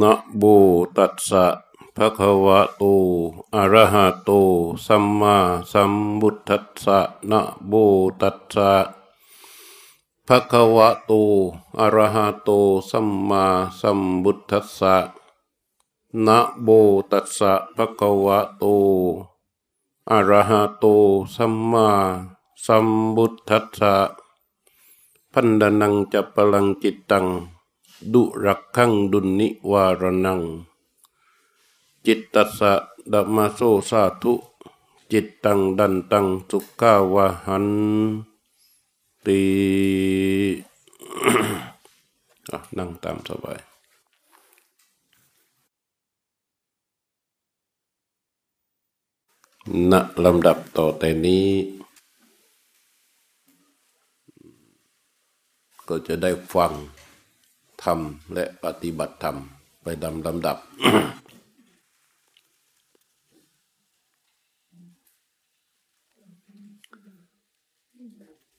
นะโมตัสสะภะคะวะโต อะระหะโต สัมมาสัมพุทัสสะนะโมตัสสะภะคะวะโต อะระหะโต สัมมาสัมพุทัสสะนะโมตัสสะภะคะวะโต อะระหะโต สัมมาสัมพุทัสสะพันดานังจัปปลังจิตตัง ดุรักขังดุลนิวารนัง จิตตัสสะดัมาโซสาธุ จิตตังดันตังสุขาวะหันตีนั่งตามสบายณลำดับต่อแต่นี้ ก็จะได้ฟัง ธรรม และปฏิบัติธรรม ไปดำลำดับ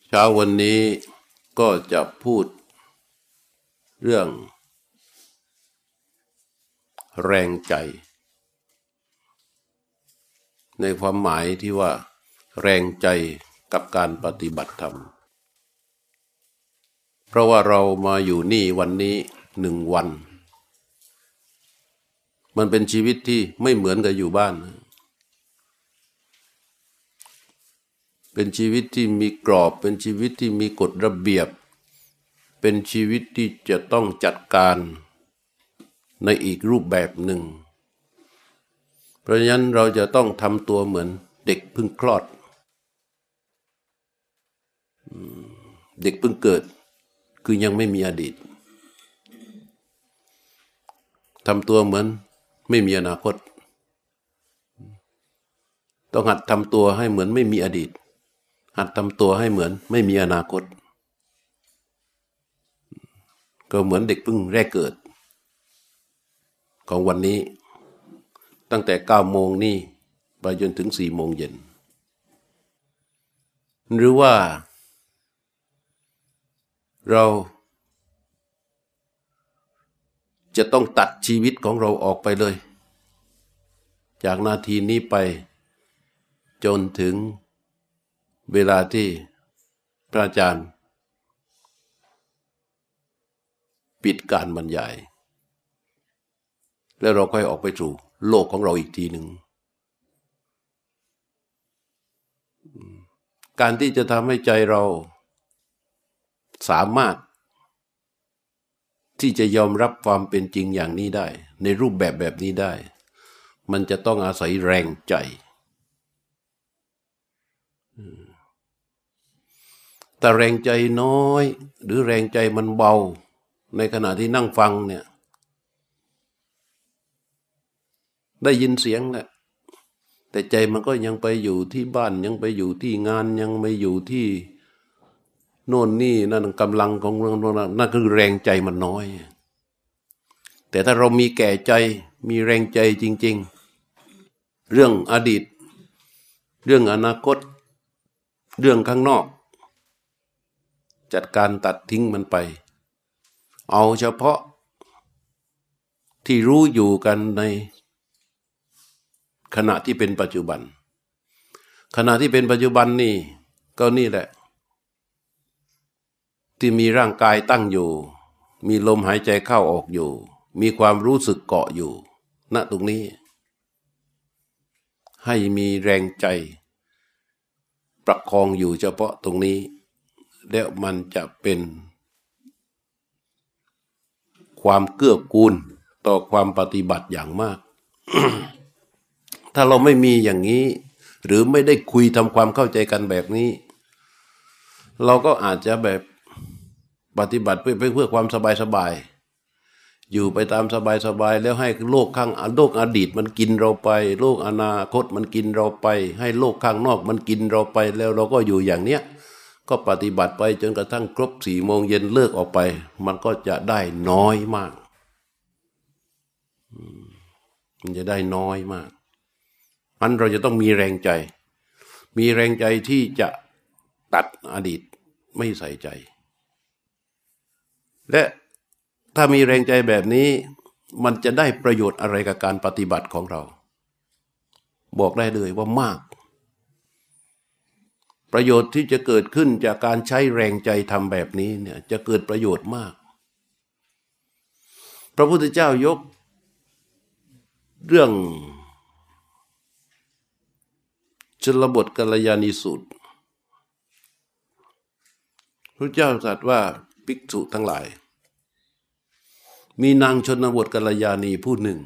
เช้าวันนี้ก็จะพูดเรื่อง แรงใจ ในความหมายที่ว่า แรงใจกับการปฏิบัติธรรม ราะว่าเรามาอยู่นี่วันนี้หนึ่งวัน มันเป็นชีวิตที่ไม่เหมือนกับอยู่บ้าน เป็นชีวิตที่มีกรอบ เป็นชีวิตที่มีกฎระเบียบ เป็นชีวิตที่จะต้องจัดการในอีกรูปแบบหนึ่ง เพราะฉะนั้นเราจะต้องทำตัวเหมือนเด็กเพิ่งคลอด เด็กเพิ่งเกิด คือยังไม่มีอดีตทำตัวเหมือนไม่มีอนาคต ต้องหัดทำตัวให้เหมือนไม่มีอดีต หัดทำตัวให้เหมือนไม่มีอนาคต ก็เหมือนเด็กเพิ่งแรกเกิด ของวันนี้ ตั้งแต่เก้าโมงนี่ไปจนถึงสี่โมงเย็น หรือว่า เรา จะต้องตัดชีวิตของเราออกไปเลย จากนาทีนี้ไป จนถึงเวลาที่พระอาจารย์ ปิดการบรรยาย แล้วเราค่อยออกไปสู่โลกของเราอีกทีหนึ่งการที่จะทำให้ใจเรา สามารถ ที่จะยอมรับความเป็นจริงอย่างนี้ได้ ในรูปแบบแบบนี้ได้ มันจะต้องอาศัยแรงใจ แต่แรงใจน้อย หรือแรงใจมันเบา ในขณะที่นั่งฟังเนี่ย ได้ยินเสียงแหละแต่ใจมันก็ยังไปอยู่ที่บ้านยังไปอยู่ที่งานยังไปอยู่ที่ โน่นนี่นั่นกำลังของนั่นคือแรงใจมันน้อย แต่ถ้าเรามีแก่ใจมีแรงใจจริง ๆ เรื่องอดีต เรื่องอนาคต เรื่องข้างนอก จัดการตัดทิ้งมันไป เอาเฉพาะ ที่รู้อยู่กันในขณะที่เป็นปัจจุบัน ขณะที่เป็นปัจจุบันนี่ก็นี่แหละ ที่มีร่างกายตั้งอยู่ มีลมหายใจเข้าออกอยู่ มีความรู้สึกเกาะอยู่ ณตรงนี้ ให้มีแรงใจ ประคองอยู่เฉพาะตรงนี้ แล้วมันจะเป็น ความเกื้อกูลต่อความปฏิบัติอย่างมาก ถ้าเราไม่มีอย่างนี้ หรือไม่ได้คุยทำความเข้าใจกันแบบนี้ เราก็อาจจะแบบ ปฏิบัติเพื่อเพื่อความสบายสบายอยู่ไปตามสบายสบายแล้วให้โลกข้างโลกอดีตมันกินเราไป โลกอนาคตมันกินเราไป ให้โลกข้างนอกมันกินเราไปแล้วเราก็อยู่อย่างเนี้ยก็ปฏิบัติไปจนกระทั่งครบสี่โมงเย็นเลิกออกไป มันก็จะได้น้อยมาก มันจะได้น้อยมากอันเราจะต้องมีแรงใจ มีแรงใจที่จะตัดอดีตไม่ใส่ใจ และถ้ามีแรงใจแบบนี้ มันจะได้ประโยชน์อะไรกับการปฏิบัติของเรา บอกได้เลยว่ามาก ประโยชน์ที่จะเกิดขึ้นจากการใช้แรงใจทำแบบนี้เนี่ยจะเกิดประโยชน์มาก พระพุทธเจ้ายก เรื่องชลบทกัลยาณีสูตรพระเจ้าตรัสว่า ภิกษุทั้งหลาย มีนางชนบทกัลยาณีผู้หนึ่ง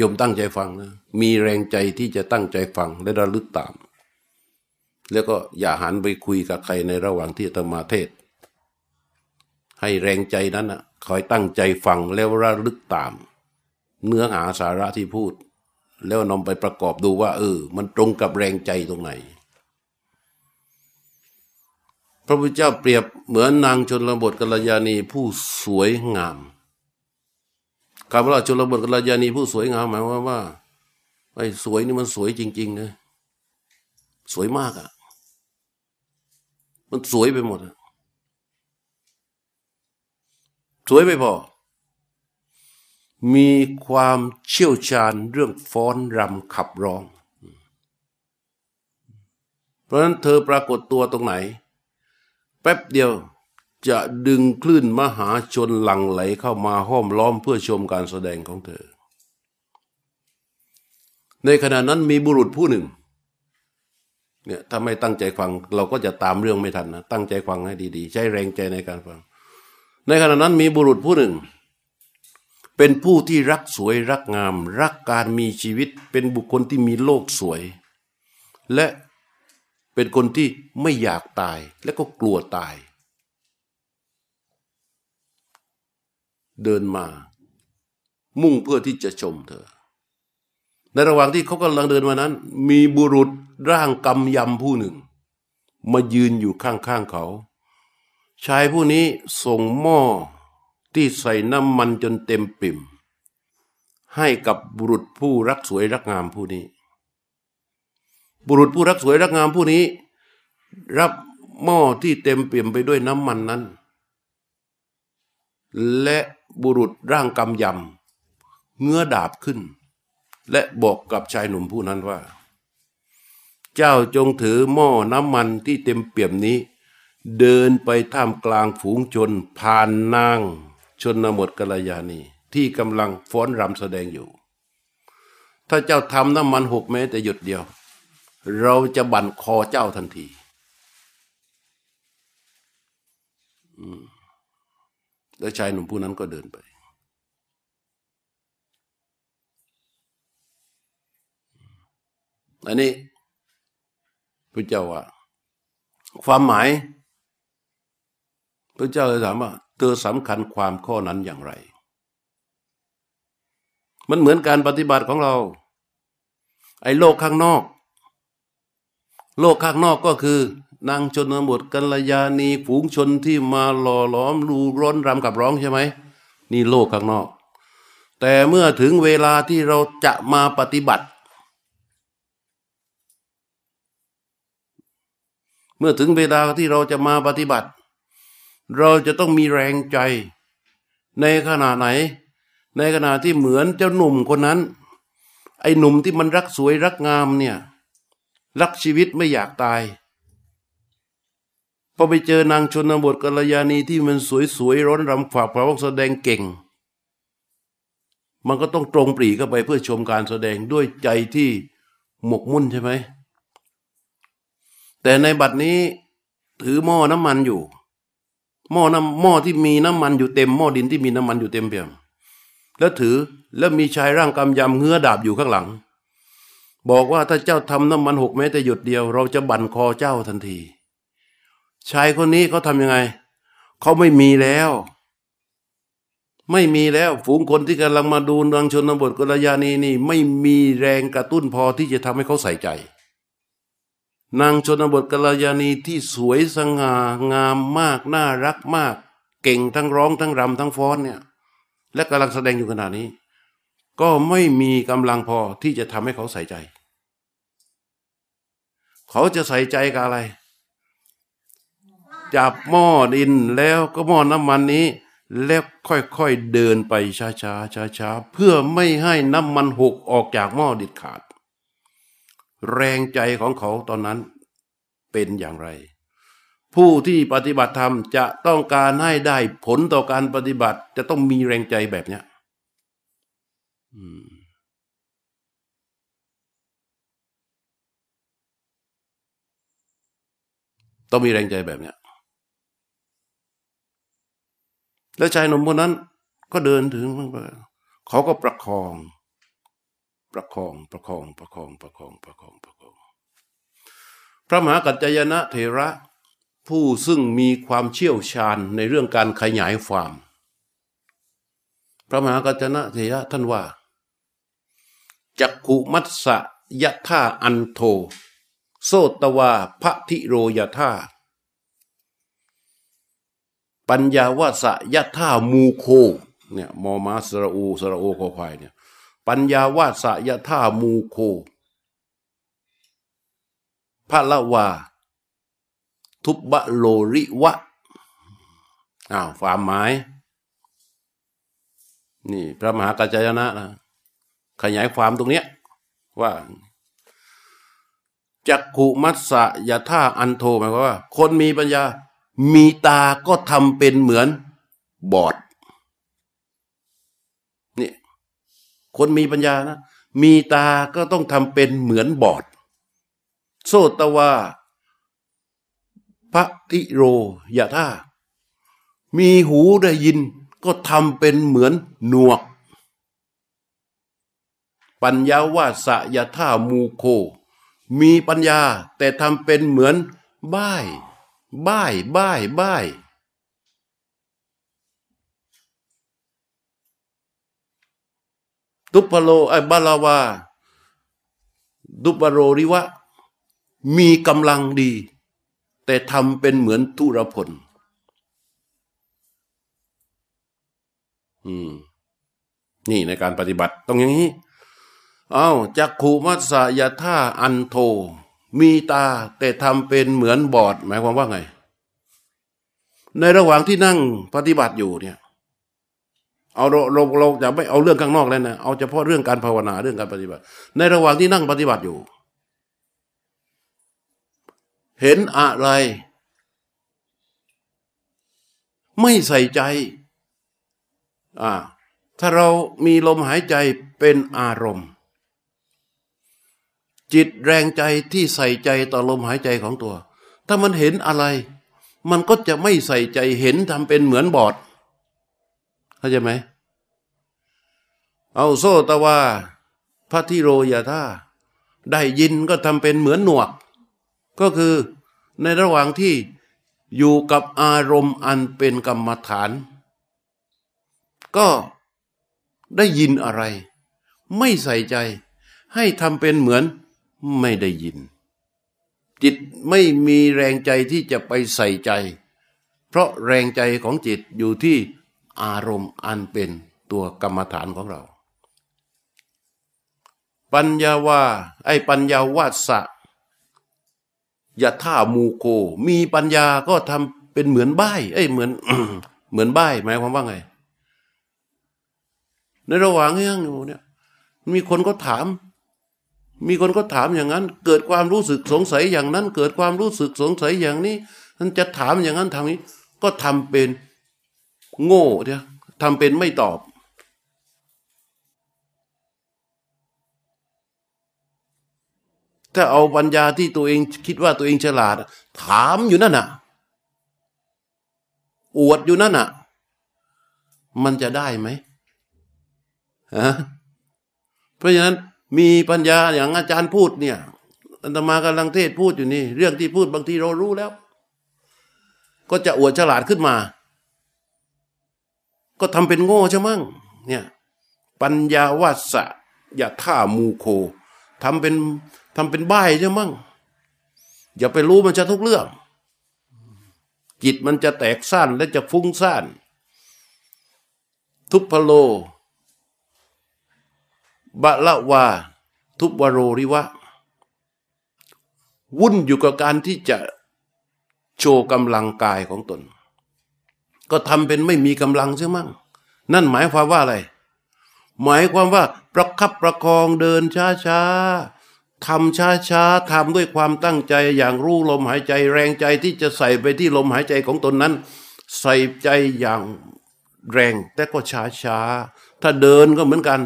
ยมตั้งใจฟังนะมีแรงใจที่จะตั้งใจฟังและระลึกตาม แล้วก็อย่าหันไปคุยกับใครในระหว่างที่ตมาเทศ ให้แรงใจนั้นนะคอยตั้งใจฟังแล้วระลึกตาม เนื้อหาสาระที่พูด แล้วนำไปประกอบดูว่า เออ มันตรงกับแรงใจตรงไหน ระพุทธเจ้าเปรียบเหมือนนางชนบทกัลยาณีผู้สวยงามคำว่าชนบทกัลยาณีผู้สวยงามหมายความว่าไอ้สวยนี่มันสวยจริงๆนะสวยมากอะ่ะ มันสวยไปหมดสวยไม่พอ มีความเชี่ยวชาญเรื่องฟ้อนรำขับร้อง เพราะฉะนั้นเธอปรากฏตัวตรงไหน แป๊บเดียวจะดึงคลื่นมหาชนหลั่งไหลเข้ามาห้อมล้อมเพื่อชมการแสดงของเธอ ในขณะนั้นมีบุรุษผู้หนึ่งเนี่ยถ้าไม่ตั้งใจฟังเราก็จะตามเรื่องไม่ทันนะตั้งใจฟังให้ดีๆ ใช้แรงใจในการฟัง ในขณะนั้นมีบุรุษผู้หนึ่ง เป็นผู้ที่รักสวยรักงาม รักการมีชีวิตเป็นบุคคลที่มีโลกสวย และ เป็นคนที่ไม่อยากตายและก็กลัวตาย เดินมา มุ่งเพื่อที่จะชมเธอ ในระหว่างที่เขากำลังเดินมานั้น มีบุรุษร่างกำยำผู้หนึ่ง มายืนอยู่ข้างๆเขา ชายผู้นี้ส่งหม้อที่ใส่น้ำมันจนเต็มปิ่ม ให้กับบุรุษผู้รักสวยรักงามผู้นี้ บุรุษผู้รักสวยรักงามผู้นี้ รับหม้อที่เต็มเปี่ยมไปด้วยน้ำมันนั้น และบุรุษร่างกำยำเงื้อดาบขึ้น และบอกกับชายหนุ่มผู้นั้นว่า เจ้าจงถือหม้อน้ำมันที่เต็มเปี่ยมนี้ เดินไปท่ามกลางฝูงชนผ่านนางชนหมดกัลยาณีที่กำลังฟ้อนรำแสดงอยู่ ถ้าเจ้าทำน้ำมันหกแม้แต่หยดเดียว เราจะบั่นคอเจ้าทันทีแล้วชายหนุ่มผู้นั้นก็เดินไป อันนี้พระเจ้าว่า ความหมายพระเจ้าเลยถามว่าเธอสำคัญความข้อนั้นอย่างไร มันเหมือนการปฏิบัติของเรา ไอ้โลกข้างนอก โลกข้างนอกก็คือ นางชนบทกัลยาณีฝูงชนที่มาหล่อหลอมรูร้อนรำกับร้องใช่ไหมนี่โลกข้างนอก แต่เมื่อถึงเวลาที่เราจะมาปฏิบัติ เมื่อถึงเวลาที่เราจะมาปฏิบัติ เราจะต้องมีแรงใจ ในขณะไหน ในขณะที่เหมือนเจ้าหนุ่มคนนั้น ไอ้หนุ่มที่มันรักสวยรักงามเนี่ย รักชีวิตไม่อยากตาย พอไปเจอนางชนบทกัลยาณีที่มันสวยๆร้อนรำฝากพระวงแสดงเก่ง มันก็ต้องตรงปรีเข้าไปเพื่อชมการแสดงด้วยใจที่หมกมุ่นใช่ไหม แต่ในบัดนี้ถือหม้อน้ำมันอยู่หม้อน้ำหม้อที่มีน้ำมันอยู่เต็มหม้อดินที่มีน้ำมันอยู่เต็มเปี่ยม แล้วถือแล้วมีชายร่างกำยำเงื้อดาบอยู่ข้างหลัง บอกว่าถ้าเจ้าทำน้ำมันหกแม้แต่หยดเดียว เราจะบั่นคอเจ้าทันที ชายคนนี้เขาทำยังไง เขาไม่มีแล้ว ไม่มีแล้วฝูงคนที่กำลังมาดูนางชนบทกลยานีนี่ ไม่มีแรงกระตุ้นพอที่จะทำให้เขาใส่ใจ นางชนบทกลยานีที่สวยสง่างามมาก น่ารักมาก เก่งทั้งร้องทั้งรำทั้งฟ้อนเนี่ย และกำลังแสดงอยู่ขนาดนี้ ก็ไม่มีกำลังพอที่จะทำให้เขาใส่ใจ เขาจะใส่ใจกับอะไร จับหม้อดินแล้วก็หม้อน้ำมันนี้ แล้วค่อยๆเดินไปช้าๆช้าๆเพื่อไม่ให้น้ำมันหกออกจากหม้อด็ดขาด แรงใจของเขาตอนนั้นเป็นอย่างไร ผู้ที่ปฏิบัติธรรมจะต้องการให้ได้ผลต่อการปฏิบัติจะต้องมีแรงใจแบบเนี้ย ต้องมีแรงใจแบบเนี้ย แล้วชายหนุ่มคนนั้น ก็เดินถึงเขาก็ประคอง ประคอง ประคอง ประคอง ประคอง ประคอง ประคอง พระมหากัจจยนะเถระ ผู้ซึ่งมีความเชี่ยวชาญในเรื่องการขยายความ พระมหากัจจนะเถระท่านว่า จักขุมัสสะยะท่าอันโทโซตวาพระทิโรยท่าปัญญาวาสะยะท่ามูโคเนี่ยมอมาสระอูสระโอคอควายเนี่ยปัญญาวาสะยะท่ามูโคพระละวา ทุบบะโลริวะอ้าวความหมาย นี่ พระมหากัจจายนะนะ ขยายความตรงเนี้ยว่าจักขุมัสสะยะท่าอันโทหมายความว่า คนมีปัญญา มีตาก็ทำเป็นเหมือนบอดนี่คนมีปัญญานะ มีตาก็ต้องทำเป็นเหมือนบอด โซตวาพระทิโรยะท่ามีหูได้ยินก็ทำเป็นเหมือนหนวก ปัญญาวาสยะท่ามูโค มีปัญญาแต่ทำเป็นเหมือนบ้ายบ้ายบ้ายบ้ายตุปโลไอบาลาวา ดุปโรริวะ มีกำลังดี แต่ทำเป็นเหมือนทุรพลอืมนี่ในการปฏิบัติต้องอย่างนี้ เอาจักขูมัสสยาท่าอันโท มีตาแต่ทำเป็นเหมือนบอด หมายความว่าไง ในระหว่างที่นั่งปฏิบัติอยู่เนี่ย เอาเราเราเราจะไม่เอาเรื่องข้างนอกแล้วนะ เอาเฉพาะเรื่องการภาวนาเรื่องการปฏิบัติ ในระหว่างที่นั่งปฏิบัติอยู่ เห็นอะไร ไม่ใส่ใจ อ่า ถ้าเรามีลมหายใจเป็นอารมณ์ จิตแรงใจที่ใส่ใจต่อลมหายใจของตัว ถ้ามันเห็นอะไร มันก็จะไม่ใส่ใจเห็นทำเป็นเหมือนบอดเข้าใจไหมเอาโซตวาพระทิโรยาธาได้ยินก็ทำเป็นเหมือนหนวก ก็คือในระหว่างที่อยู่กับอารมณ์อันเป็นกรรมฐาน ก็ได้ยินอะไร ไม่ใส่ใจให้ทำเป็นเหมือน ไม่ได้ยิน จิตไม่มีแรงใจที่จะไปใส่ใจ เพราะแรงใจของจิตอยู่ที่อารมณ์อันเป็นตัวกรรมฐานของเรา ปัญญาว่าไอ้ปัญญาวาสะยะท่ามูโก มีปัญญาก็ทำเป็นเหมือนใบ้ไอ้เหมือนเหมือนใบ้หมายความว่าไง ในระหว่างที่ยังอยู่เนี่ย มีคนก็ถาม มีคนก็ถามอย่างนั้น เกิดความรู้สึกสงสัยอย่างนั้น เกิดความรู้สึกสงสัยอย่างนี้มันจะถามอย่างนั้นทำนี้ ก็ทำเป็นโง่เดียทำเป็นไม่ตอบ ถ้าเอาปัญญาที่ตัวเองคิดว่าตัวเองฉลาด ถามอยู่นั่นน่ะ อวดอยู่นั่นน่ะ มันจะได้ไหมฮะเพราะฉะนั้น มีปัญญาอย่างอาจารย์พูดเนี่ยอันตมากำลังเทศพูดอยู่นี่ เรื่องที่พูดบางทีเรารู้แล้ว ก็จะอวดฉลาดขึ้นมา ก็ทำเป็นโง่ใช่มั้งเนี่ยปัญญาวาสะอย่าท่ามูโคทำเป็นทำเป็นบ้ใช่มั้งอย่าไปรู้มันจะทุกเรื่อง จิตมันจะแตกสั้นและจะฟุ้งซ่าน ทุพพโล บะละวา ทุบวโรริวะ วุ่นอยู่กับการที่จะโชว์กำลังกายของตน ก็ทำเป็นไม่มีกำลังใช่มั้งนั่นหมายความว่าอะไร หมายความว่าประคับประคองเดินช้าช้าทำช้าช้าทำด้วยความตั้งใจอย่างรู้ลมหายใจแรงใจที่จะใส่ไปที่ลมหายใจของตนนั้น ใส่ใจอย่างแรงแต่ก็ช้าช้าถ้าเดินก็เหมือนกัน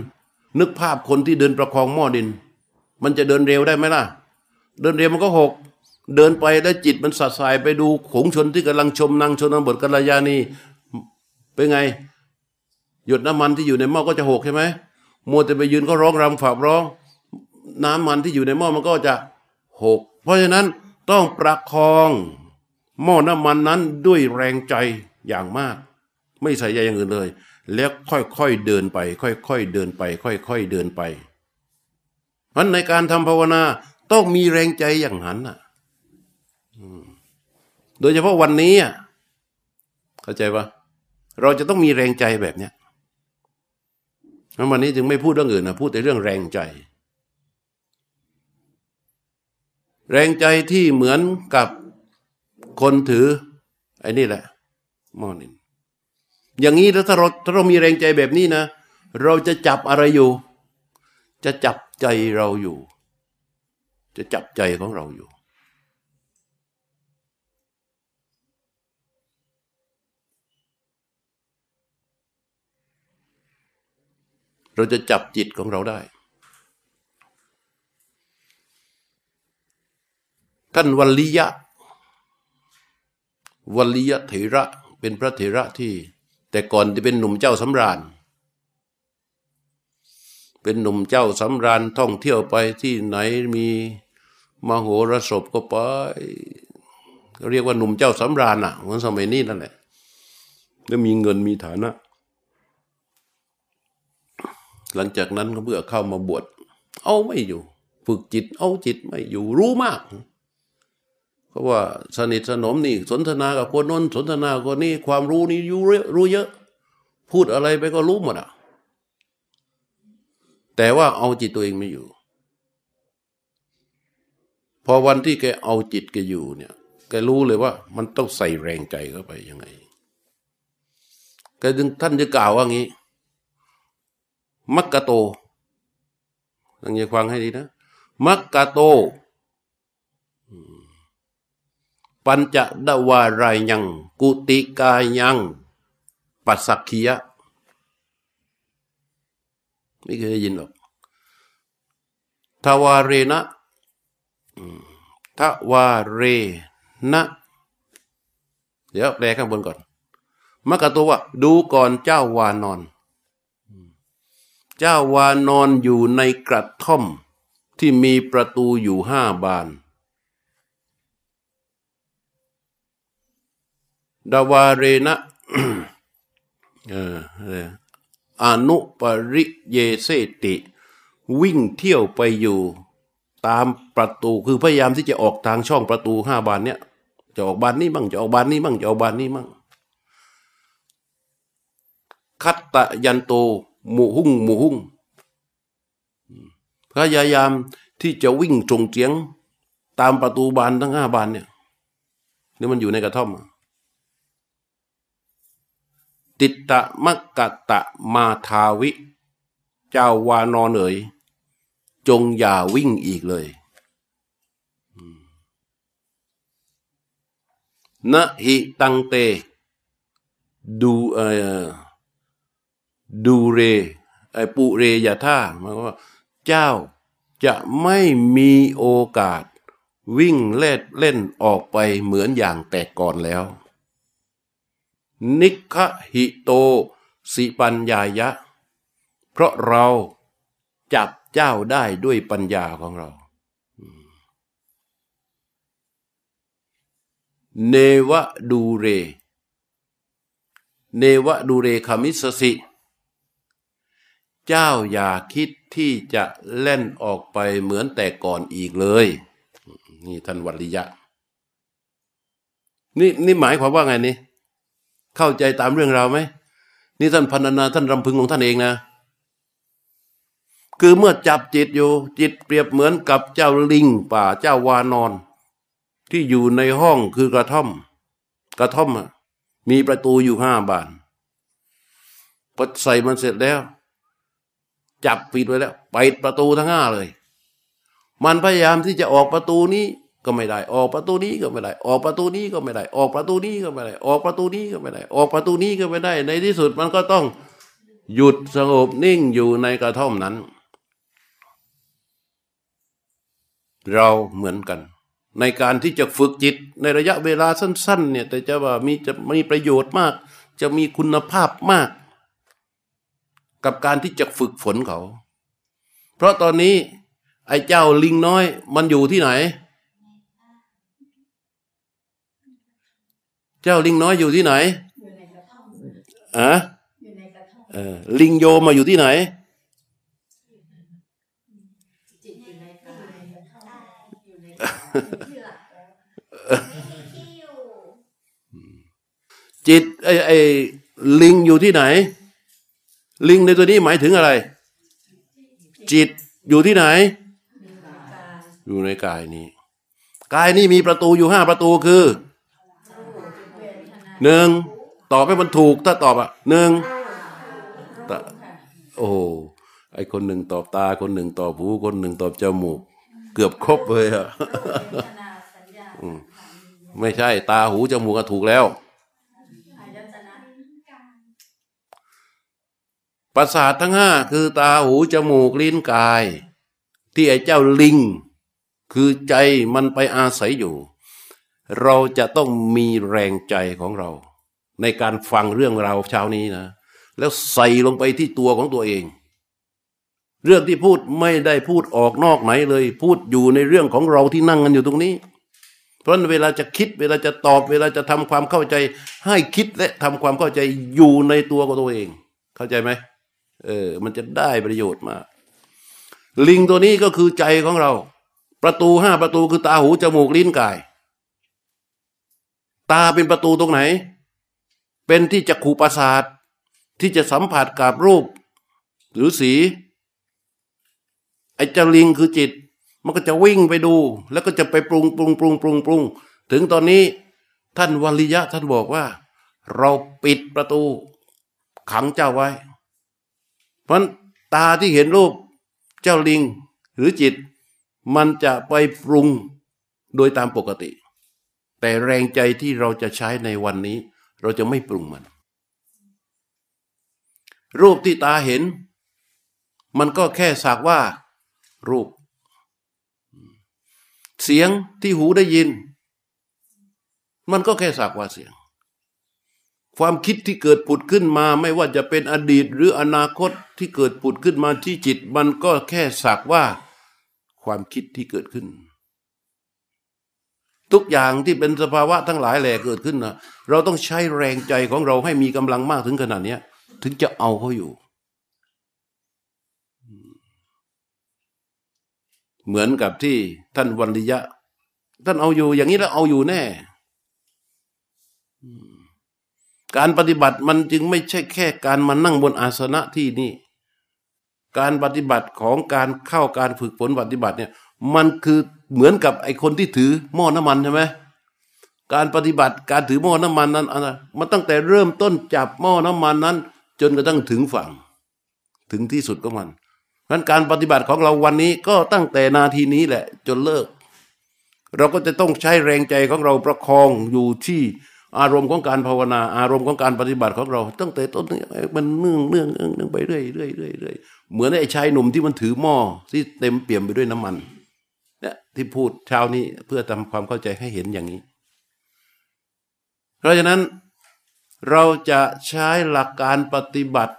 นึกภาพคนที่เดินประคองหม้อดิน มันจะเดินเร็วได้ไหมล่ะ เดินเร็วมันก็หก เดินไปแล้วจิตมันสัดสายไปดูขงชนที่กำลังชมนางชนนบทกัลยาณีเป็นไง หยดน้ำมันที่อยู่ในหม้อก็จะหกใช่ไหมมัวแต่ไปยืนก็ร้องรำฝากร้อง น้ำมันที่อยู่ในหม้อมันก็จะหก เพราะฉะนั้นต้องประคองหม้อน้ำมันนั้นด้วยแรงใจอย่างมาก ไม่ใส่ใจอย่างอื่นเลย แล้วค่อยๆเดินไป ค่อยๆเดินไป ค่อยๆเดินไปเพราะในการทำภาวนาต้องมีแรงใจอย่างนั้นอะโดยเฉพาะวันนี้อะเข้าใจปะเราจะต้องมีแรงใจแบบเนี้ยวันนี้จึงไม่พูดเรื่องอื่นนะพูดแต่เรื่องแรงใจ แรงใจที่เหมือนกับคนถือไอ้นี่แหละมอนิน อย่างนี้ถ้าเราถ้าเรามีแรงใจแบบนี้นะ เราจะจับอะไรอยู่ จะจับใจเราอยู่ จะจับใจของเราอยู่ เราจะจับจิตของเราได้ ท่านวัลลิยะ วัลลิยะเถระเป็นพระเถระที่ แต่ก่อนที่เป็นหนุ่มเจ้าสำราญ เป็นหนุ่มเจ้าสำราญท่องเที่ยวไปที่ไหนมีมโหรสพก็ไปเรียกว่าหนุ่มเจ้าสำราญอะเหมือนสมัยนี้นั่นแหละแล้วมีเงินมีฐานะ หลังจากนั้นก็เมื่อเข้ามาบวชเอาไม่อยู่ ฝึกจิตเอาจิตไม่อยู่รู้มาก เพราะว่าสนิทสนมนี่สนทนากับคนน้นสนทนาคนนี้ความรู้นี่รู้รู้เยอะ พูดอะไรไปก็รู้หมดอะแต่ว่าเอาจิตตัวเองไม่อยู่ พอวันที่แกเอาจิตแกอยู่เนี่ยแกรู้เลยว่า มันต้องใส่แรงใจเข้าไปยังไงแกจึงท่านจะกล่าวว่างี้มักกะโตตั้งใจฟังให้ดีนะมักกะโต ปัญจดวารายยัง กุติกายังปัสสักียะไม่เคยได้ยินหรอกทวาเรนะทวาเรนะ เดี๋ยวแปลข้างบนก่อนมักกะตัวว่า ดูก่อนเจ้าวานอน เจ้าวานอนอยู่ในกระท่อมที่มีประตูอยู่ห้าบาน ดาวาเรนะอนุปริเยเสติ วิ่งเที่ยวไปอยู่ ตามประตูคือพยายามที่จะออกทางช่องประตูห้าบานเนี้ยจะออกบานนี้บ้างจะออกบานนี้บ้างจะออกบานนี้บ้างคัตตะยันโตหมู่หุ่งหมู่หุ่งพยายามที่จะวิ่งตรงเจียง ตามประตูบานทั้งห้าบานเนี่ยนี่มันอยู่ในกระท่อม ติตะมะกะตะมาทาวิ เจ้าวานอนเอ๋ยจงอย่าวิ่งอีกเลยนะหิตังเต ดูเออดูเรไอปุเรยาท่าหมายว่า เจ้าจะไม่มีโอกาสวิ่งเล่นเล่นออกไปเหมือนอย่างแต่ก่อนแล้ว นิคหิโต สิปัญญายะ เพราะเราจับเจ้าได้ด้วยปัญญาของเรา เนวะดูเร เนวะดูเรคามิสสิเจ้าอย่าคิดที่จะเล่นออกไปเหมือนแต่ก่อนอีกเลย นี่ท่านวัลิยะ นี่นี่หมายความว่าไงนี่ เข้าใจตามเรื่องราวไหมนี่ท่านพันนาท่านรำพึงของท่านเองนะ คือเมื่อจับจิตอยู่ จิตเปรียบเหมือนกับเจ้าลิงป่าเจ้าวานอน ที่อยู่ในห้องคือกระท่อม กระท่อมมีประตูอยู่ห้าบานพอใส่มันเสร็จแล้ว จับปิดไว้แล้ว ไปประตูทั้งห้าเลย มันพยายามที่จะออกประตูนี้ ก็ไม่ได้ ออกประตูนี้ก็ไม่ได้ ออกประตูนี้ก็ไม่ได้ ออกประตูนี้ก็ไม่ได้ ออกประตูนี้ก็ไม่ได้ ออกประตูนี้ก็ไม่ได้ ในที่สุดมันก็ต้องหยุดสงบนิ่งอยู่ในกระท่อมนั้น เราเหมือนกัน ในการที่จะฝึกจิตในระยะเวลาสั้น ๆ เนี่ยแต่จะว่ามีจะมีประโยชน์มาก จะมีคุณภาพมาก กับการที่จะฝึกฝนเขา เพราะตอนนี้ ไอ้เจ้าลิงน้อยมันอยู่ที่ไหน เจ้าลิงน้อยอยู่ที่ไหนอะเออลิงโยมาอยู่ที่ไหน จิตไอไอลิงอยู่ที่ไหน ลิงในตัวนี้หมายถึงอะไร จิตอยู่ที่ไหน อยู่ในกายนี้ กายนี้มีประตูอยู่ห้าประตูคือ หนึ่งตอบให้มันถูก ถ้าตอบอะหนึ่งโอ้ไอคนหนึ่งตอบตา คนหนึ่งตอบหูคนหนึ่งตอบจมูก เกือบครบเลยอะไม่ใช่ ตาหูจมูกก็ถูกแล้วประสาททั้งห้าคือตาหูจมูกลิ้นกาย ที่ไอ้เจ้าลิง คือใจมันไปอาศัยอยู่ เราจะต้องมีแรงใจของเรา ในการฟังเรื่องราวเช้านี้นะ แล้วใส่ลงไปที่ตัวของตัวเอง เรื่องที่พูดไม่ได้พูดออกนอกไหนเลย พูดอยู่ในเรื่องของเราที่นั่งกันอยู่ตรงนี้ เพราะเวลาจะคิดเวลาจะตอบ เวลาจะทำความเข้าใจ ให้คิดและทำความเข้าใจอยู่ในตัวของตัวเอง เข้าใจไหมเออ มันจะได้ประโยชน์มากลิงตัวนี้ก็คือใจของเรา ประตูห้าประตูคือตาหูจมูกลิ้นกาย ตาเป็นประตูตรงไหน เป็นที่จะขูประสาทที่จะสัมผัสกับรูป หรือสีไอ้เจ้าลิงคือจิต มันก็จะวิ่งไปดู แล้วก็จะไปปรุงปรุงปรุงปรุงปรุงถึงตอนนี้ท่านวัลิยะท่านบอกว่า เราปิดประตู ขังเจ้าไว้ เพราะตาที่เห็นรูปเจ้าลิงหรือจิต มันจะไปปรุงโดยตามปกติ แต่แรงใจที่เราจะใช้ในวันนี้ เราจะไม่ปรุงมัน รูปที่ตาเห็น มันก็แค่สักว่า รูป เสียงที่หูได้ยิน มันก็แค่สักว่าเสียง ความคิดที่เกิดผุดขึ้นมา ไม่ว่าจะเป็นอดีตหรืออนาคตที่เกิดผุดขึ้นมาที่จิต มันก็แค่สักว่า ความคิดที่เกิดขึ้น ทุกอย่างที่เป็นสภาวะทั้งหลายแหล่เกิดขึ้นนะเราต้องใช้แรงใจของเราให้มีกำลังมากถึงขนาดนี้ถึงจะเอาเขาอยู่ เหมือนกับที่ท่านวันริยะ ท่านเอาอยู่ อย่างนี้แล้วเอาอยู่แน่ การปฏิบัติมันจึงไม่ใช่แค่การมานั่งบนอาสนะที่นี่ การปฏิบัติของการเข้าการฝึกฝนปฏิบัติเนี่ย มันคือเหมือนกับไอคนที่ถือหม้อน้ำมันใช่ไหมการปฏิบัติการถือหม้อน้ำมันนั้นมันตั้งแต่เริ่มต้นจับหม้อน้ำมันนั้น จนกระทั่งถึงฝั่ง ถึงที่สุดของมันนั้นการปฏิบัติของเราวันนี้ก็ตั้งแต่นาทีนี้แหละ จนเลิก เราก็จะต้องใช้แรงใจของเราประคองอยู่ที่อารมณ์ของการภาวนา อารมณ์ของการปฏิบัติของเรา ตั้งแต่ต้นมันเนื่องเนื่องเนื่องไปเรื่อยเรื่อยเรื่อยเหมือนไอ้ชายหนุ่มที่มันถือหม้อที่เต็มเปี่ยมไปด้วยน้ำมัน ที่พูดเช้านี้เพื่อทำความเข้าใจให้เห็นอย่างนี้ เพราะฉะนั้นเราจะใช้หลักการปฏิบัติ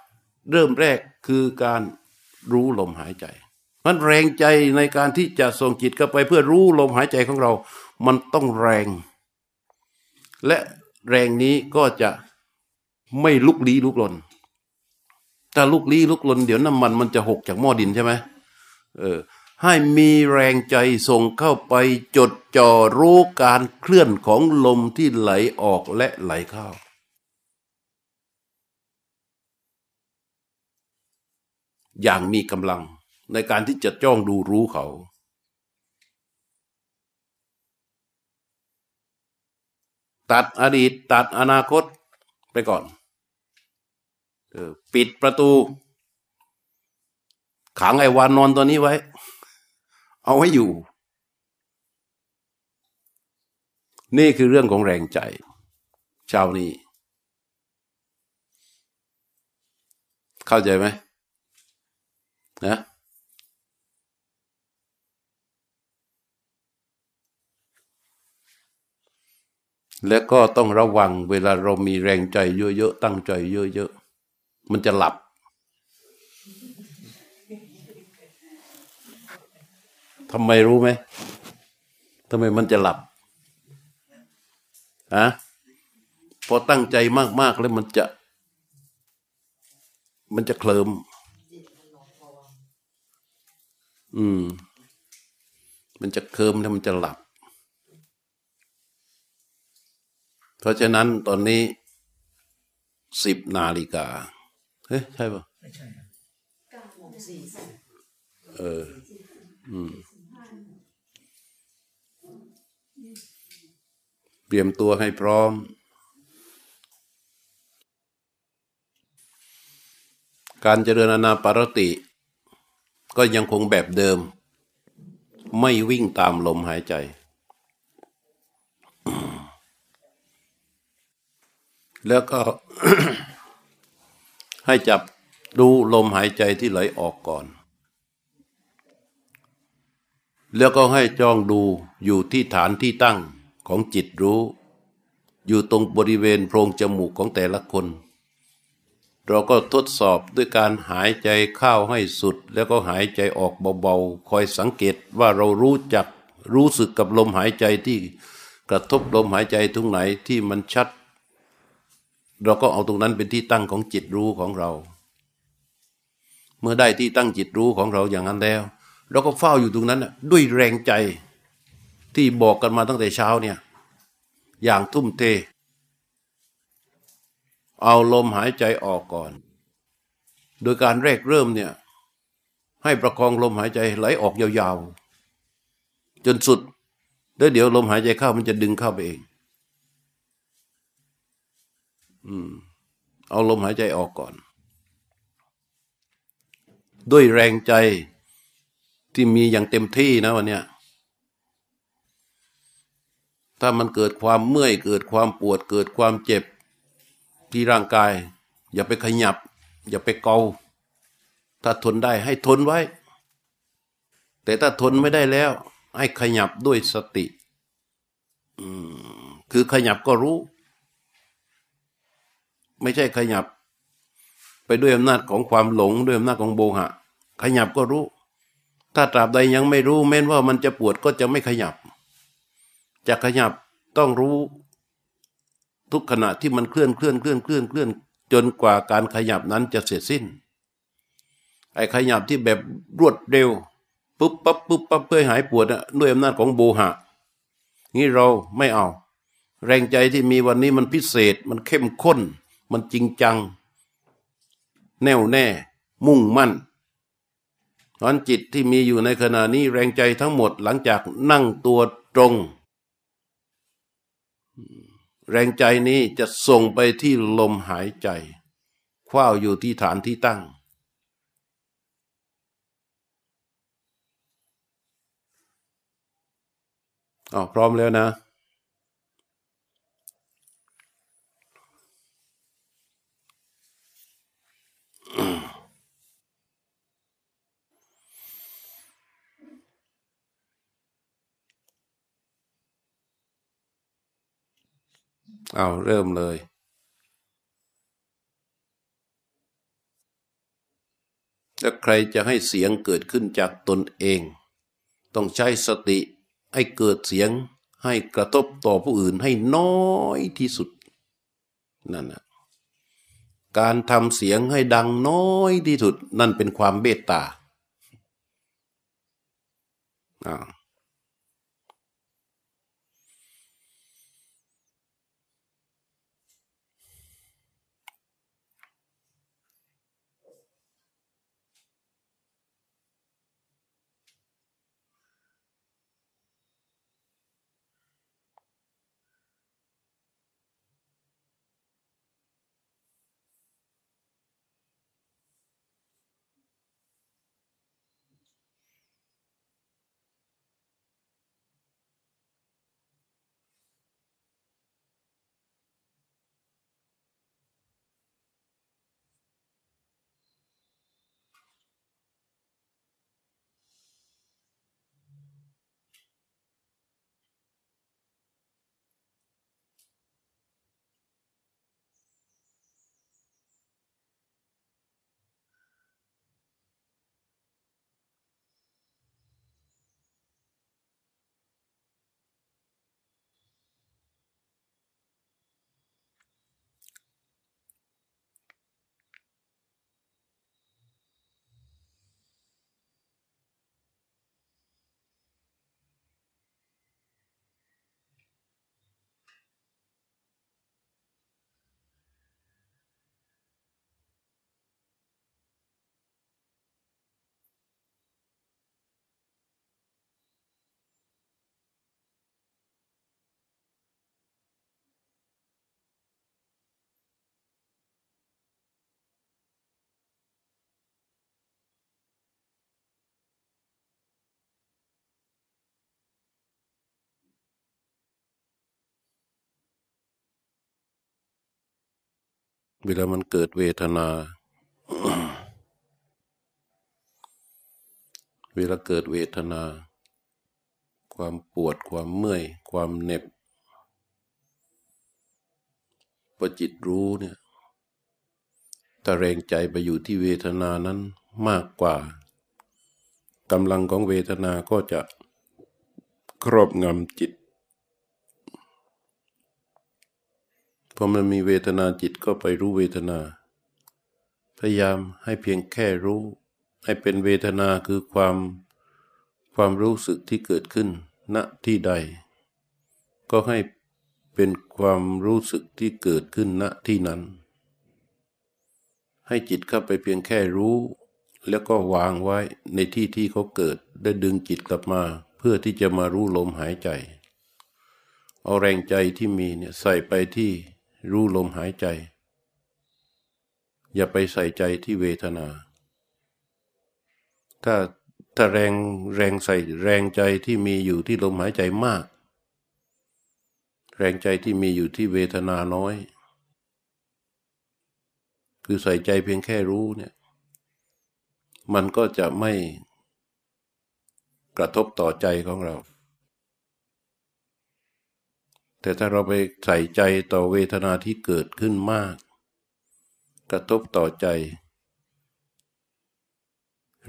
เริ่มแรกคือการรู้ลมหายใจ มันแรงใจในการที่จะส่งจิตเข้าไปเพื่อรู้ลมหายใจของเรา มันต้องแรง และแรงนี้ก็จะไม่ลุกลี้ลุกลน ถ้าลุกลี้ลุกลนเดี๋ยวน้ำมันมันจะหกจากหม้อดินใช่ไหมเออ ให้มีแรงใจส่งเข้าไปจดจ่อรู้การเคลื่อนของลมที่ไหลออกและไหลเข้า อย่างมีกำลังในการที่จะจ้องดูรู้เขา ตัดอดีตตัดอนาคตไปก่อนปิดประตู ขังไอ้วานนอนตัวนี้ไว้ เอาไว้อยู่ นี่คือเรื่องของแรงใจชาวนี้ เข้าใจไหมนะและก็ต้องระวังเวลาเรามีแรงใจเยอะๆ ตั้งใจเยอะๆ มันจะหลับ ทำไมรู้ไหมทำไมมันจะหลับอะพอตั้งใจมาก ๆ แล้วมันจะ มันจะเคลิมอืม มันจะเคลิมแล้วมันจะหลับ เพราะฉะนั้นตอนนี้สิบนาฬิกา เฮ้ยใช่ปะไม่ใช่เออ อืม เตรียมตัวให้พร้อม การเจริญอนาปารติ ก็ยังคงแบบเดิม ไม่วิ่งตามลมหายใจ แล้วก็ให้จับดูลมหายใจที่ไหลออกก่อน แล้วก็ให้จ้องดูอยู่ที่ฐานที่ตั้ง ของจิตรู้ อยู่ตรงบริเวณโพรงจมูกของแต่ละคน เราก็ทดสอบด้วยการหายใจเข้าให้สุด แล้วก็หายใจออกเบาๆ คอยสังเกตว่าเรารู้จักรู้สึกกับลมหายใจที่กระทบลมหายใจทุกไหนที่มันชัด เราก็เอาตรงนั้นเป็นที่ตั้งของจิตรู้ของเรา เมื่อได้ที่ตั้งจิตรู้ของเราอย่างนั้นแล้ว เราก็เฝ้าอยู่ตรงนั้นด้วยแรงใจ ที่บอกกันมาตั้งแต่เช้าเนี่ย อย่างทุ่มเท เอาลมหายใจออกก่อน โดยการแรกเริ่มเนี่ย ให้ประคองลมหายใจไหลออกยาวๆ จนสุด แล้วเดี๋ยวลมหายใจเข้ามันจะดึงเข้าไปเอง อืม เอาลมหายใจออกก่อน ด้วยแรงใจที่มีอย่างเต็มที่นะวันเนี้ย ถ้ามันเกิดความเมื่อยเกิดความปวดเกิดความเจ็บที่ร่างกาย อย่าไปขยับ อย่าไปเกา ถ้าทนได้ให้ทนไว้ แต่ถ้าทนไม่ได้แล้ว ให้ขยับด้วยสติคือขยับก็รู้ ไม่ใช่ขยับ ไปด้วยอำนาจของความหลงด้วยอำนาจของโบหะ ขยับก็รู้ ถ้าตราบใดยังไม่รู้แม้นว่ามันจะปวดก็จะไม่ขยับ จะขยับต้องรู้ ทุกขณะที่มันเคลื่อนเคลื่อนเคลื่อนเคลื่อนเคลื่อน จนกว่าการขยับนั้นจะเสร็จสิ้น ไอ้ขยับที่แบบรวดเร็วปุ๊บปั๊บปุ๊บปั๊บเพื่อหายปวดด้วยอำนาจของโบหะนี่เราไม่เอา แรงใจที่มีวันนี้มันพิเศษ มันเข้มข้น มันจริงจัง แน่วแน่ มุ่งมั่นตอนจิตที่มีอยู่ในขณะนี้แรงใจทั้งหมดหลังจากนั่งตัวตรง แรงใจนี้จะส่งไปที่ลมหายใจคว้าอยู่ที่ฐานที่ตั้ง อ๋อพร้อมแล้วนะ เอาเริ่มเลย ถ้าใครจะให้เสียงเกิดขึ้นจากตนเอง ต้องใช้สติให้เกิดเสียงให้กระทบต่อผู้อื่นให้น้อยที่สุด นั่นนะการทำเสียงให้ดังน้อยที่สุด นั่นเป็นความเมตตาอ่า เวลามันเกิดเวทนา เวลาเกิดเวทนา ความปวดความเมื่อย ความเหน็บพอจิตรู้เนี่ยถ้าแรงใจไปอยู่ที่เวทนานั้นมากกว่ากำลังของเวทนาก็จะครอบงำจิต พอมันมีเวทนาจิตก็ไปรู้เวทนา พยายามให้เพียงแค่รู้ ให้เป็นเวทนาคือความความรู้สึกที่เกิดขึ้นณที่ใด ก็ให้เป็นความรู้สึกที่เกิดขึ้นณที่นั้น ให้จิตเข้าไปเพียงแค่รู้ แล้วก็วางไว้ในที่ที่เขาเกิดได้ดึงจิตกลับมา เพื่อที่จะมารู้ลมหายใจ เอาแรงใจที่มีเนี่ยใส่ไปที่ รู้ลมหายใจ อย่าไปใส่ใจที่เวทนา ถ้าถ้าแรงแรงใส่แรงใจที่มีอยู่ที่ลมหายใจมาก แรงใจที่มีอยู่ที่เวทนาน้อย คือใส่ใจเพียงแค่รู้เนี่ย มันก็จะไม่กระทบต่อใจของเรา แต่ถ้าเราไปใส่ใจต่อเวทนาที่เกิดขึ้นมาก กระทบต่อใจ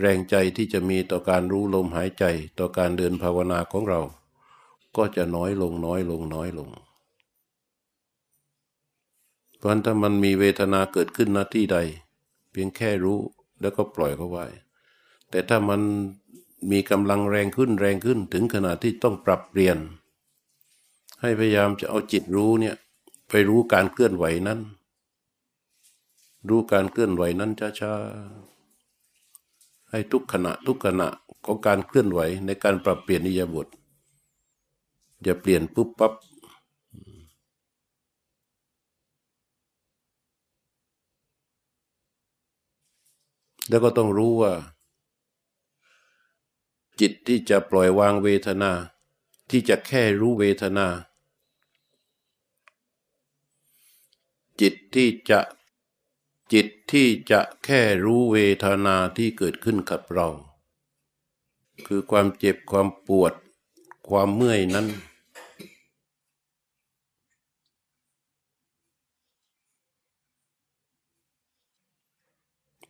แรงใจที่จะมีต่อการรู้ลมหายใจต่อการเดินภาวนาของเรา ก็จะน้อยลงน้อยลงน้อยลงเพราะถ้ามันมีเวทนาเกิดขึ้นณที่ใด เพียงแค่รู้แล้วก็ปล่อยเขาไว้ แต่ถ้ามันมีกำลังแรงขึ้นแรงขึ้นถึงขนาดที่ต้องปรับเปลี่ยน ให้พยายามจะเอาจิตรู้เนี่ย ไปรู้การเคลื่อนไหวนั้น รู้การเคลื่อนไหวนั้นช้าๆให้ทุกขณะทุกขณะของการเคลื่อนไหวในการปรับเปลี่ยนนิยบทอย่าเปลี่ยนปุ๊บปับ๊บแล้วก็ต้องรู้ว่า จิตที่จะปล่อยวางเวทนา ที่จะแค่รู้เวทนา จิตที่จะจิตที่จะแค่รู้เวทนาที่เกิดขึ้นกับเรา คือความเจ็บความปวด ความเมื่อยนั้น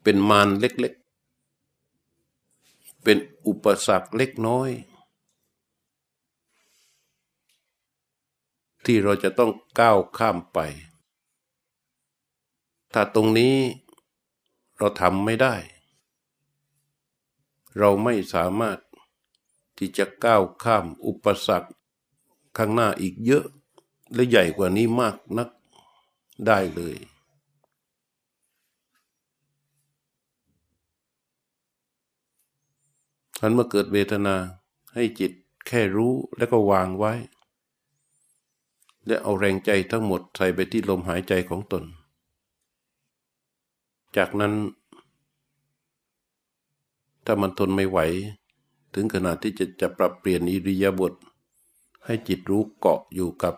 เป็นมารเล็กๆ เป็นอุปสรรคเล็กน้อย ที่เราจะต้องก้าวข้ามไป ถ้าตรงนี้เราทำไม่ได้ เราไม่สามารถที่จะก้าวข้ามอุปสรรคข้างหน้าอีกเยอะและใหญ่กว่านี้มากนักได้เลย ทันเมื่อเกิดเวทนาให้จิตแค่รู้แล้วก็วางไว้ และเอาแรงใจทั้งหมดใส่ไปที่ลมหายใจของตน จากนั้น ถ้ามันทนไม่ไหว ถึงขนาดที่จะจะปรับเปลี่ยนอิริยาบถให้จิตรู้เกาะอยู่กับ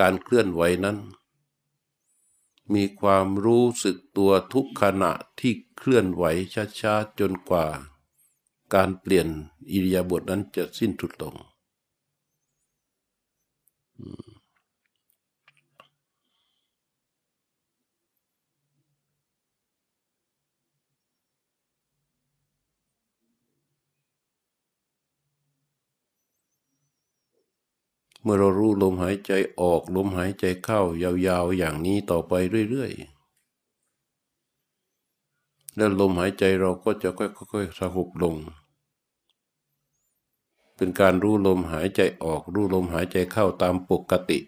การเคลื่อนไหวนั้น มีความรู้สึกตัวทุกขณะที่เคลื่อนไหวช้าๆจนกว่า การเปลี่ยนอิริยาบถนั้นจะสิ้นสุดลง เมื่อเรารู้ลมหายใจออกลมหายใจเข้ายาวๆอย่างนี้ต่อไปเรื่อยๆ แล้วลมหายใจเราก็จะค่อยๆสงบลง เป็นการรู้ลมหายใจออก รู้ลมหายใจเข้าตามปกติ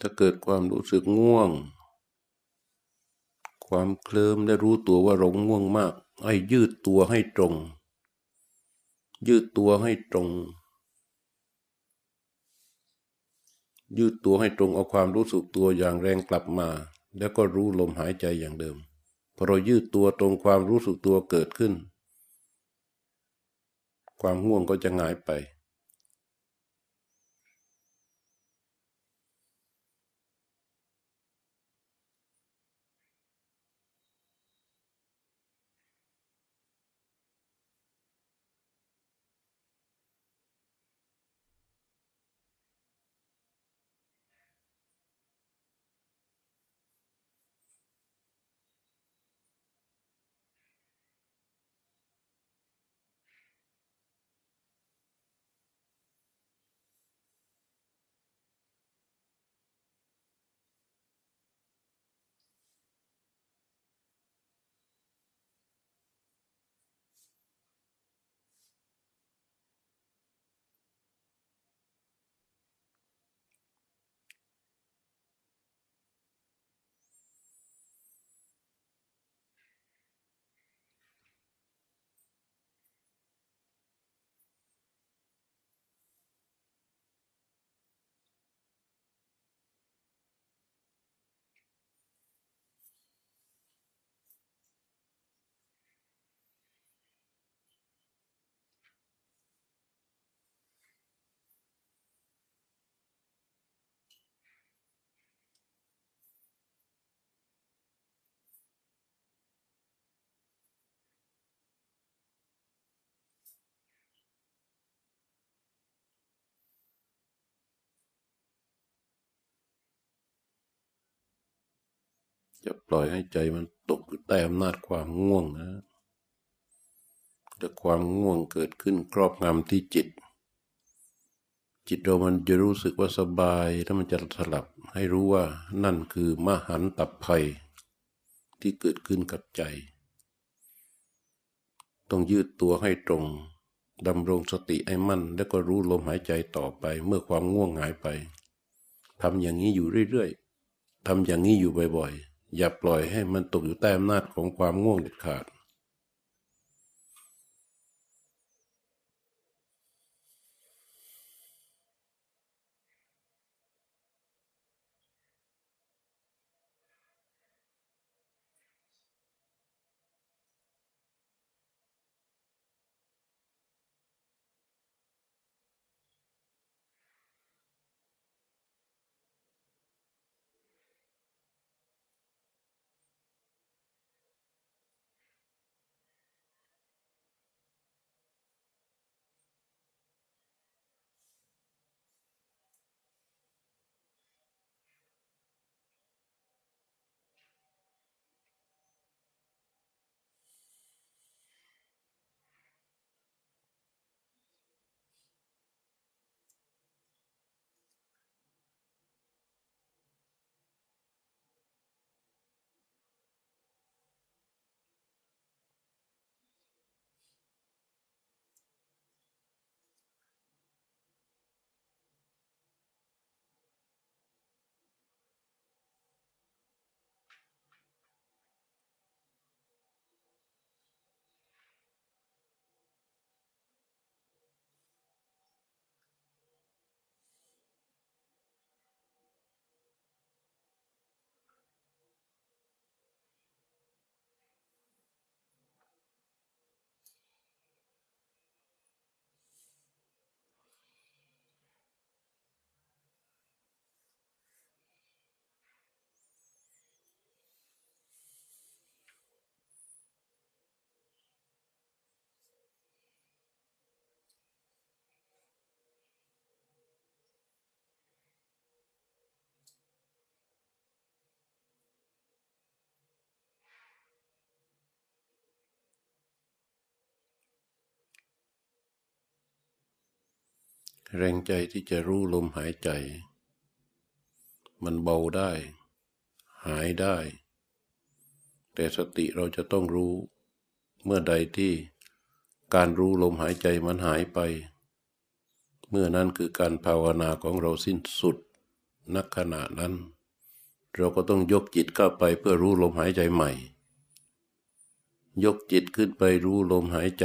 ถ้าเกิดความรู้สึกง่วง ความเคลิมได้รู้ตัวว่าหลงง่วงมาก ให้ยืดตัวให้ตรง ยืดตัวให้ตรง ยืดตัวให้ตรงเอาความรู้สึกตัวอย่างแรงกลับมา แล้วก็รู้ลมหายใจอย่างเดิมพอเรายืดตัวตรงความรู้สึกตัวเกิดขึ้น ความง่วงก็จะหายไป จะปล่อยให้ใจมันตกอยู่ใต้อำนาจความง่วงนะแต่ความง่วงเกิดขึ้นครอบงำที่จิต จิตเรามันจะรู้สึกว่าสบายถ้ามันจะสลับให้รู้ว่านั่นคือมหันตับภัย ที่เกิดขึ้นกับใจ ต้องยืดตัวให้ตรงดำรงสติให้มั่น แล้วก็รู้ลมหายใจต่อไป เมื่อความง่วงหายไปทำอย่างนี้อยู่เรื่อยๆทำอย่างนี้อยู่บ่อยๆ อย่าปล่อยให้มันตกอยู่ใต้อำนาจของความง่วงเด็ดขาด แรงใจที่จะรู้ลมหายใจ มันเบาได้ หายได้ แต่สติเราจะต้องรู้ เมื่อใดที่การรู้ลมหายใจมันหายไป เมื่อนั้นคือการภาวนาของเราสิ้นสุดณขณะนั้น เราก็ต้องยกจิตเข้าไปเพื่อรู้ลมหายใจใหม่ ยกจิตขึ้นไปรู้ลมหายใจ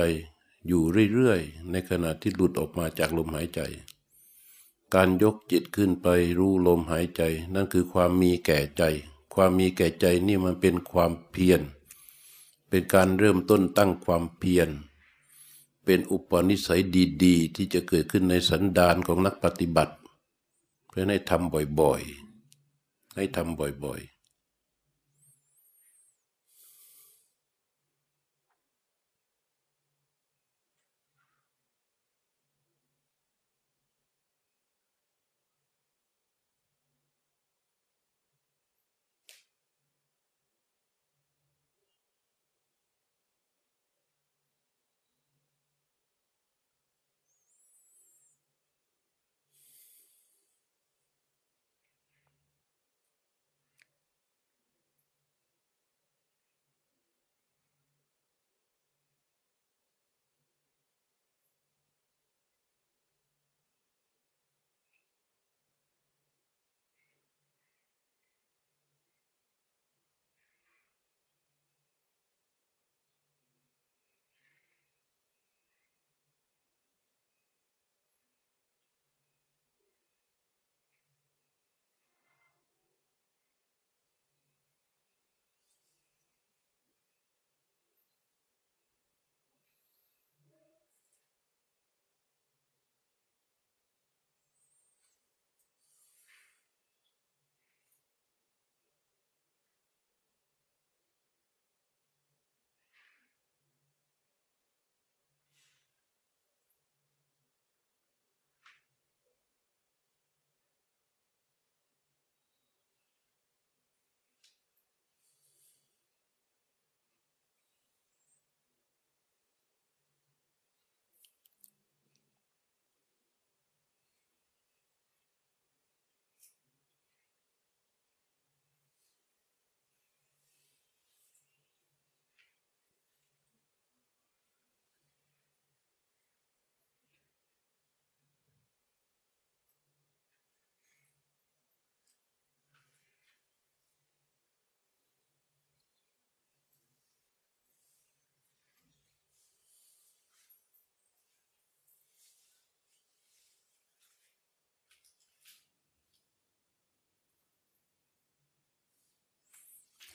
อยู่เรื่อยๆ ในขณะที่หลุดออกมาจากลมหายใจ การยกจิตขึ้นไปรู้ลมหายใจ นั่นคือความมีแก่ใจ ความมีแก่ใจนี่มันเป็นความเพียร เป็นการเริ่มต้นตั้งความเพียร เป็นอุปนิสัยดีๆ ที่จะเกิดขึ้นในสันดานของนักปฏิบัติ เพื่อให้ทำบ่อยๆ ให้ทำบ่อยๆ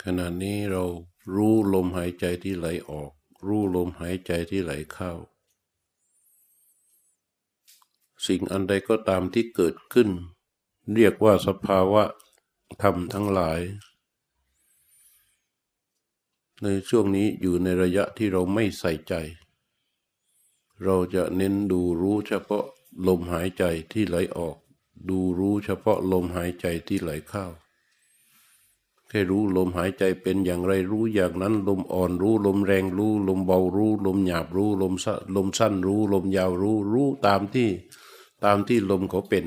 ขณะนี้เรารู้ลมหายใจที่ไหลออก รู้ลมหายใจที่ไหลเข้า สิ่งอันใดก็ตามที่เกิดขึ้น เรียกว่าสภาวะธรรมทั้งหลาย ในช่วงนี้อยู่ในระยะที่เราไม่ใส่ใจ เราจะเน้นดูรู้เฉพาะลมหายใจที่ไหลออก ดูรู้เฉพาะลมหายใจที่ไหลเข้า แค่รู้ลมหายใจเป็นอย่างไรรู้อย่างนั้น ลมอ่อนรู้ลมแรงรู้ ลมเบารู้ ลมหยาบรู้ลมลมสั้นรู้ ลมยาวรู้รู้ตามที่ตามที่ลมเขาเป็น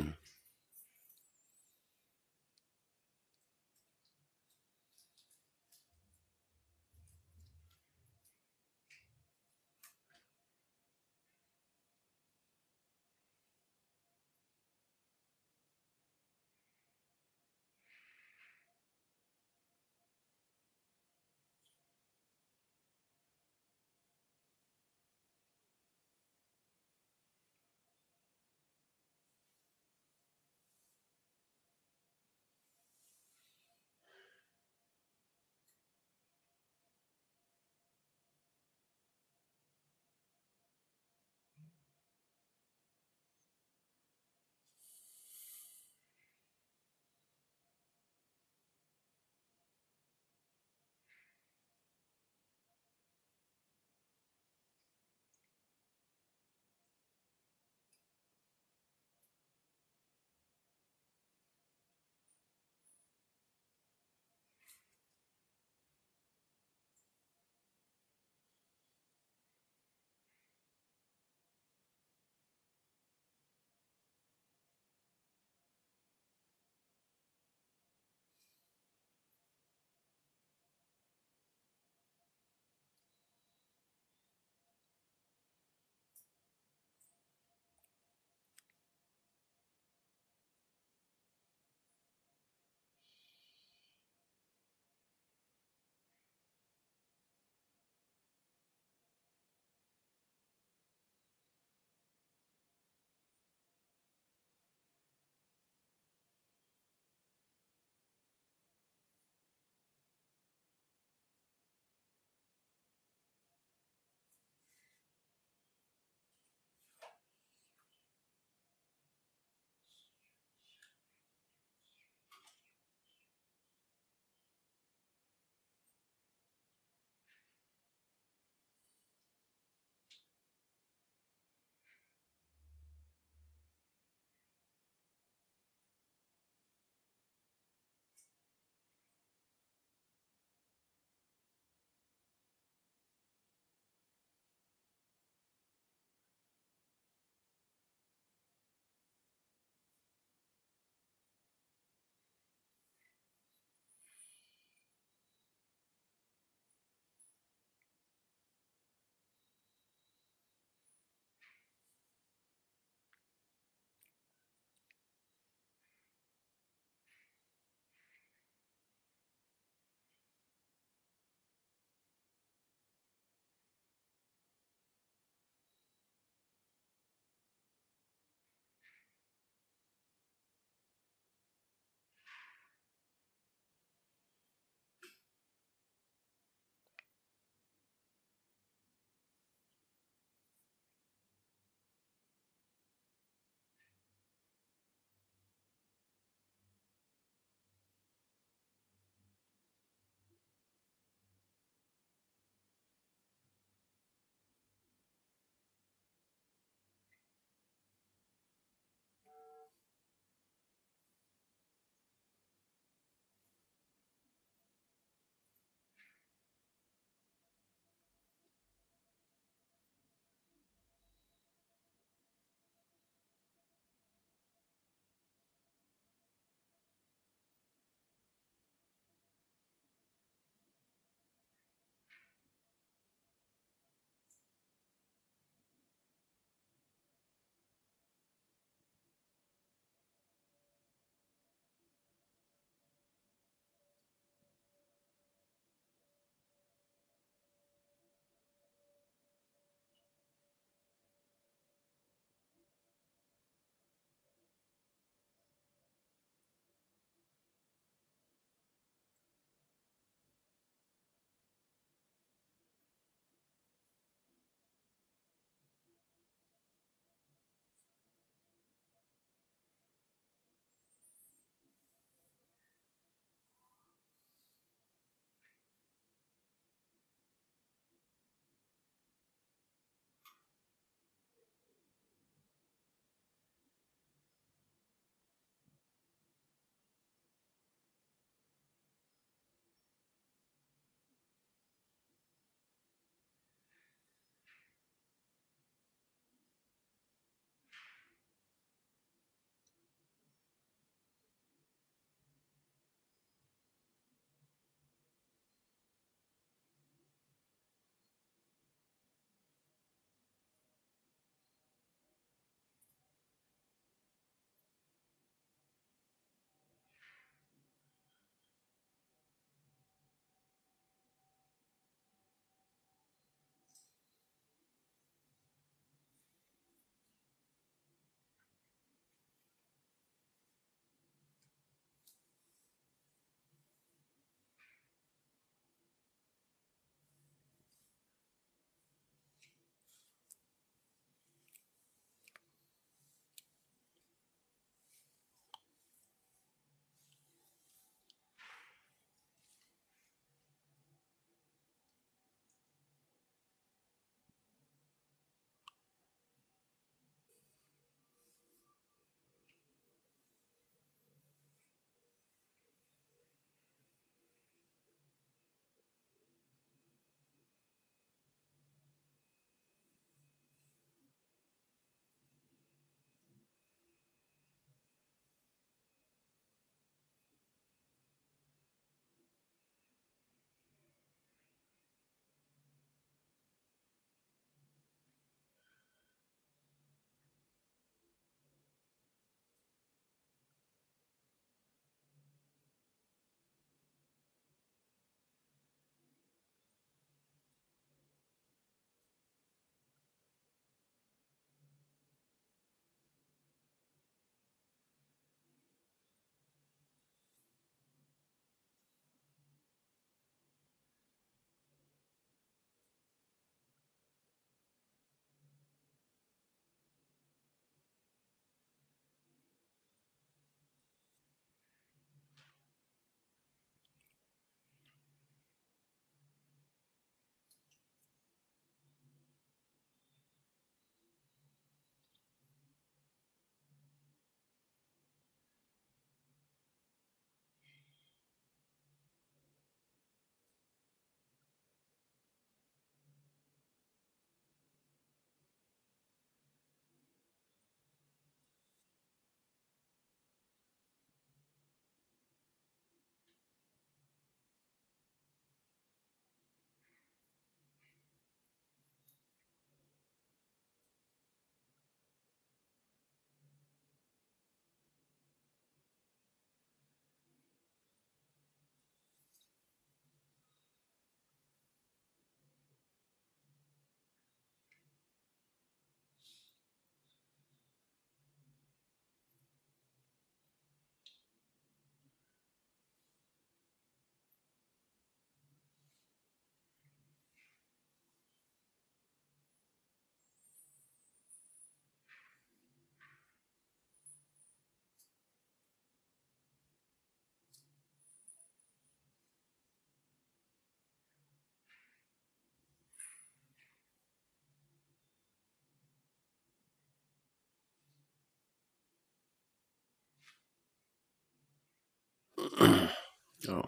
เอา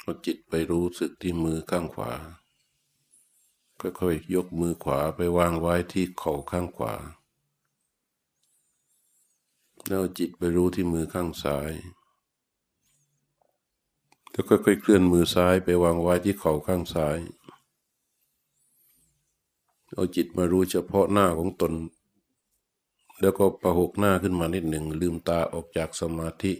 เอาจิตไปรู้สึกที่มือข้างขวา ค่อยๆยกมือขวาไปวางไว้ที่เข่าข้างขวา แล้วจิตไปรู้ที่มือข้างซ้าย แล้วค่อยๆเคลื่อนมือซ้ายไปวางไว้ที่เข่าข้างซ้าย เอาจิตมารู้เฉพาะหน้าของตน แล้วก็ประหกหน้าขึ้นมานิดหนึ่ง ลืมตาออกจากสมาธิ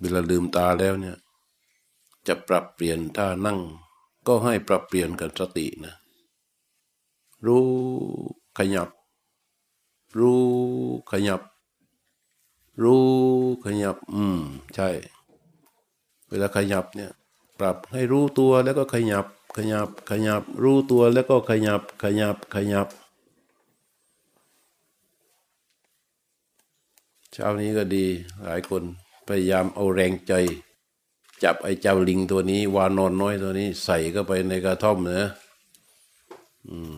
เวลาลืมตาแล้วเนี่ย จะปรับเปลี่ยนท่านั่ง ก็ให้ปรับเปลี่ยนกับสตินะ รู้ขยับ รู้ขยับ รู้ขยับ อืม ใช่ เวลาขยับเนี่ย ปรับให้รู้ตัวแล้วก็ขยับ ขยับ ขยับ รู้ตัวแล้วก็ขยับ ขยับ ขยับ เช้านี้ก็ดีหลายคนพยายามเอาแรงใจ จับไอ้เจ้าลิงตัวนี้ วานอนน้อยตัวนี้ ใส่เข้าไปในกระท่อมเนะอืม